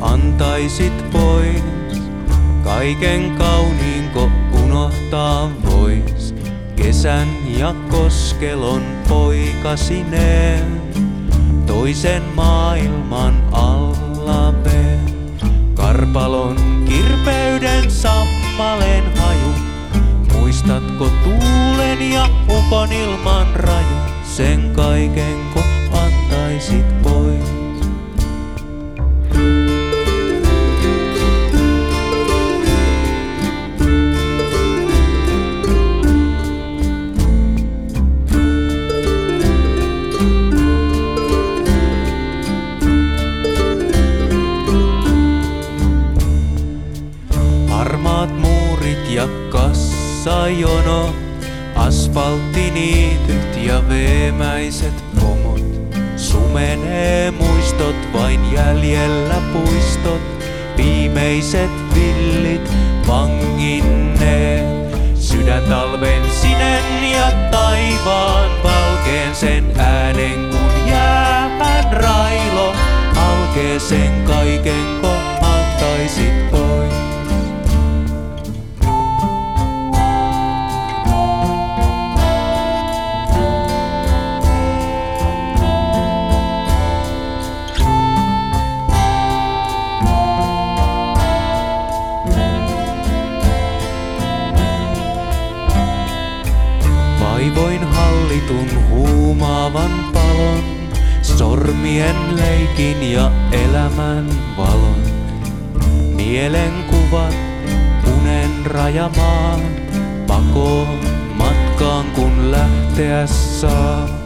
antaisit pois. Kaiken kauniinko unohtaa vois. Kesän ja koskelon poikasineen. Toisen maailman alla me. Karpalon kirpeyden sammaleen haju. Muistatko tuulen ja ukon ilman raju? Sen kaiken ko antaisit ja kassajono, asfalttiniityt ja veemäiset pomot. Sumenee muistot, vain jäljellä puistot, viimeiset villit vanginneen. Sydäntalven sinen ja taivaan valkeen sen äänen kun jäähän railo. Alkee sen kaiken ko antaisit Vaivoin hallitun huumaavan palon, sormien leikin ja elämän valon. Mielenkuvat, unen rajamaa, pakoon matkaan kun lähteä saa.